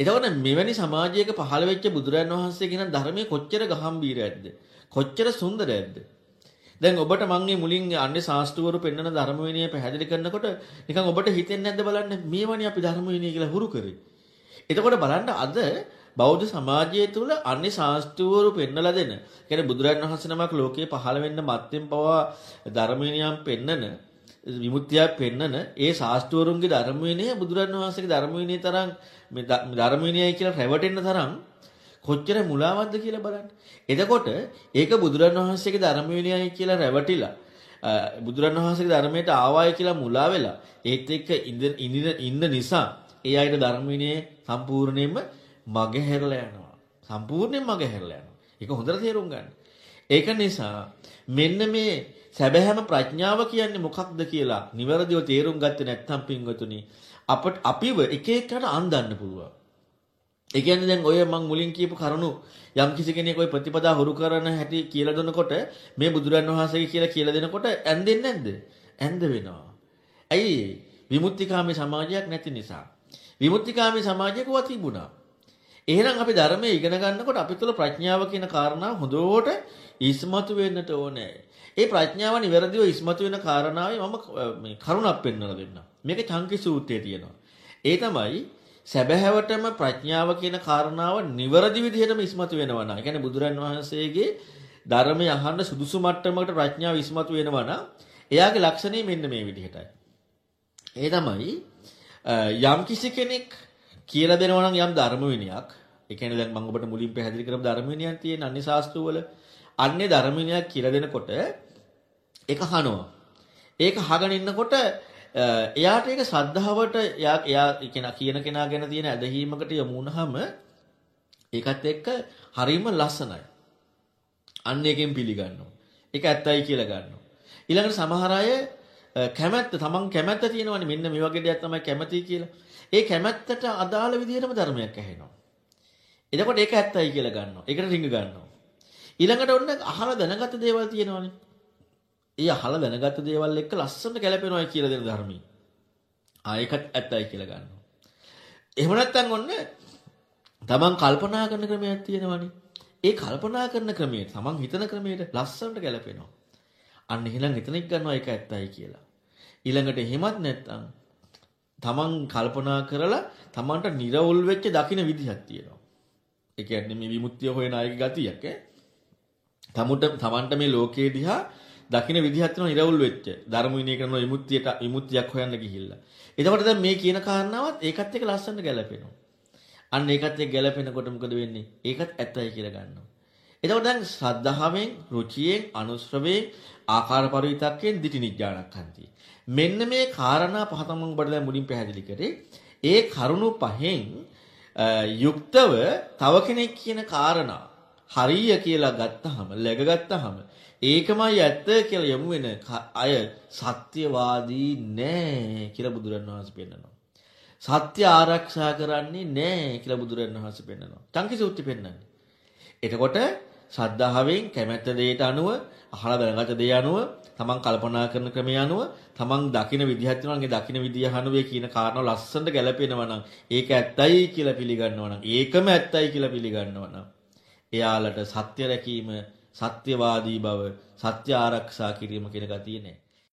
එතකොට මෙවැනි සමාජයක පහළ වෙච්ච බුදුරන් වහන්සේ කියන ධර්මයේ කොච්චර ගහම්බීරයක්ද? කොච්චර සුන්දරයක්ද? දැන් ඔබට මම මේ මුලින් අන්නේ ශාස්ත්‍රවරු පෙන්වන ධර්ම විනය පැහැදිලි කරනකොට නිකන් ඔබට හිතෙන්නේ නැද්ද බලන්න මේවනේ අපි ධර්ම විනය කියලා හුරු කරේ. එතකොට බලන්න අද බෞද්ධ සමාජය තුළ අන්නේ ශාස්ත්‍රවරු පෙන්වලා දෙන. කියන්නේ බුදුරන් වහන්සේ නමක් ලෝකේ පහළ වෙන්න මත්තෙන් පවා ධර්ම විනයම් පෙන්නන විමුක්තියක් පෙන්නන ඒ ශාස්ත්‍රවරුන්ගේ ධර්ම විනය බුදුරන් වහන්සේගේ ධර්ම විනය තරම් මේ ධර්ම විනයයි කියලා රැවටෙන්න තරම් කොච්චර මුලාවක්ද කියලා බලන්න. එතකොට ඒක බුදුරන් වහන්සේගේ ධර්ම විනයයි කියලා රැවටිලා බුදුරන් වහන්සේගේ ධර්මයට ආවාය කියලා මුලා වෙලා ඒත් එක්ක ඉන්න නිසා ඒ අයට ධර්ම විනය සම්පූර්ණයෙන්ම මගහැරලා යනවා. සම්පූර්ණයෙන් මගහැරලා යනවා. ඒක හොඳට තේරුම් ගන්න. ඒක නිසා මෙන්න මේ සැබෑම ප්‍රඥාව කියන්නේ මොකක්ද කියලා නිවැරදිව තේරුම් ගත්තේ නැත්නම් පින්වතුනි අපට අපිව එක එකට අන්දන්න පුළුවන්. ඒ කියන්නේ දැන් ඔය මම මුලින් කියපු කරුණු යම් කිසි කෙනෙක් ওই ප්‍රතිපදා හුරු කරන හැටි කියලා දෙනකොට මේ බුදුරන් වහන්සේගේ කියලා කියලා දෙනකොට ඇන්දෙන්නේ නැද්ද? ඇන්ද වෙනවා. ඇයි? විමුක්තිකාමී සමාජයක් නැති නිසා. විමුක්තිකාමී සමාජයක වා තිබුණා. එහෙනම් අපි ධර්මයේ ඉගෙන ගන්නකොට අපි තුළ ප්‍රඥාව කියන කාරණාව හොඳට ඉස්මතු වෙන්නට ඕනේ. ඒ ප්‍රඥාව නිවැරදිව ඉස්මතු වෙන කාරණාවේ මම මේ කරුණක් පෙන්වලා දෙන්නම්. මේක චංකි සූත්‍රයේ තියෙනවා. ඒ තමයි සැබෑවටම ප්‍රඥාව කියන කාරණාව නිවැරදි විදිහටම ඉස්මතු වෙනවා නම්, ඒ කියන්නේ බුදුරන් වහන්සේගේ ධර්මය අහන්න සුදුසු මට්ටමකට ප්‍රඥාව ඉස්මතු වෙනවා නම්, එයාගේ ලක්ෂණය මෙන්න මේ විදිහටයි. ඒ තමයි යම් කිසි කෙනෙක් කියලා දෙනවා නම් යම් ධර්ම විනයක්, ඒ කියන්නේ දැන් මම ඔබට මුලින් පැහැදිලි කරපු ධර්ම විනයක් තියෙන අන්නේ ශාස්ත්‍ර වල අන්නේ ධර්ම විනයක් කියලා දෙනකොට ඒක අහනවා. ඒක අහගෙන ඉන්නකොට එයාට ඒක ශ්‍රද්ධාවට එයා එයා කියන කෙනා ගැන තියෙන ඇදහිීමකට යමු වුණාම ඒකත් එක්ක හරීම ලස්සනයි. අන්න එකෙන් පිළිගන්නවා. ඒක ඇත්තයි කියලා ගන්නවා. ඊළඟට සමහර අය කැමැත්ත තමන් කැමැත්ත තියෙනවනේ මෙන්න මේ වගේ දෙයක් තමයි කැමැති කියලා. ඒ කැමැත්තට අදාළ විදිහටම ධර්මයක් ඇහෙනවා. එතකොට ඒක ඇත්තයි කියලා ගන්නවා. ඒකට රිංග ගන්නවා. ඊළඟට ඔන්න අහලා දැනගත දේවල් තියෙනවනේ. ඒ අහලා දැනගත්ත දේවල් එක්ක ලස්සනට ගැලපෙනවා කියලා දෙන ධර්මී. ආ ඒකත් ඇත්තයි කියලා ගන්නවා. එහෙම නැත්නම් ඔන්න තමන් කල්පනා කරන ක්‍රමයක් තියෙනවනේ. ඒ කල්පනා කරන ක්‍රමයට තමන් හිතන ක්‍රමයට ලස්සනට ගැලපෙනවා. අන්න එහෙනම් එතනික් ගන්නවා ඒක ඇත්තයි කියලා. ඊළඟට එහෙමත් නැත්නම් තමන් කල්පනා කරලා තමන්ට නිර්වුල් වෙච්ච දකින්න විදිහක් තියෙනවා. ඒ කියන්නේ මේ විමුක්තිය හොයන අයගේ ගතියක් ඈ. තමුට තමන්ට මේ ලෝකයේ දිහා දකින්න විදිහක් තියෙනවා ඉරවුල් වෙච්ච. ධර්ම විනය කරන විමුක්තියට විමුක්තියක් හොයන්න ගිහිල්ලා. එතකොට දැන් මේ කියන කාරණාවත් ඒකත් එක්ක ලස්සනට ගැලපෙනවා. අන්න ඒකත් එක්ක ගැලපෙනකොට මොකද වෙන්නේ? ඒකත් ඇත්තයි කියලා ගන්නවා. එතකොට දැන් ශ්‍රද්ධාවෙන්, රුචියෙන්, අනුශ්‍රවයෙන්, ආකාර පරිවිතක්යෙන් දිටි නිඥානක්ඛන්ති. මෙන්න මේ කාරණා පහ තමයි ඔබට දැන් මුලින් පැහැදිලි කරේ. ඒ කරුණු පහෙන් යුක්තව තව කෙනෙක් කියන කාරණා හරිය කියලා ගත්තහම, läග ගත්තහම ඒකමයි ඇත්ත කියලා යමු වෙන අය සත්‍යවාදී නෑ කියලා බුදුරන් වහන්සේ පෙන්නනවා. සත්‍ය ආරක්ෂා කරන්නේ නෑ කියලා බුදුරන් වහන්සේ පෙන්නනවා. චංකි සූත්‍රය පෙන්නන්නේ. එතකොට ශ්‍රද්ධාවෙන් කැමැත්ත දෙයට අනුව අහලා දැනගත දේ අනුව තමන් කල්පනා කරන ක්‍රමය අනුව තමන් දකින විදිහත් වෙනවාගේ දකින විදිහ අනුවේ කියන කාරණා ලස්සනට ගැලපෙනවා නම් ඒක ඇත්තයි කියලා පිළිගන්නවා නම් ඒකම ඇත්තයි කියලා පිළිගන්නවා නම් එයාලට සත්‍ය රැකීම සත්‍යවාදී බව සත්‍ය ආරක්ෂා කිරීම කියන ගතිය නෑ.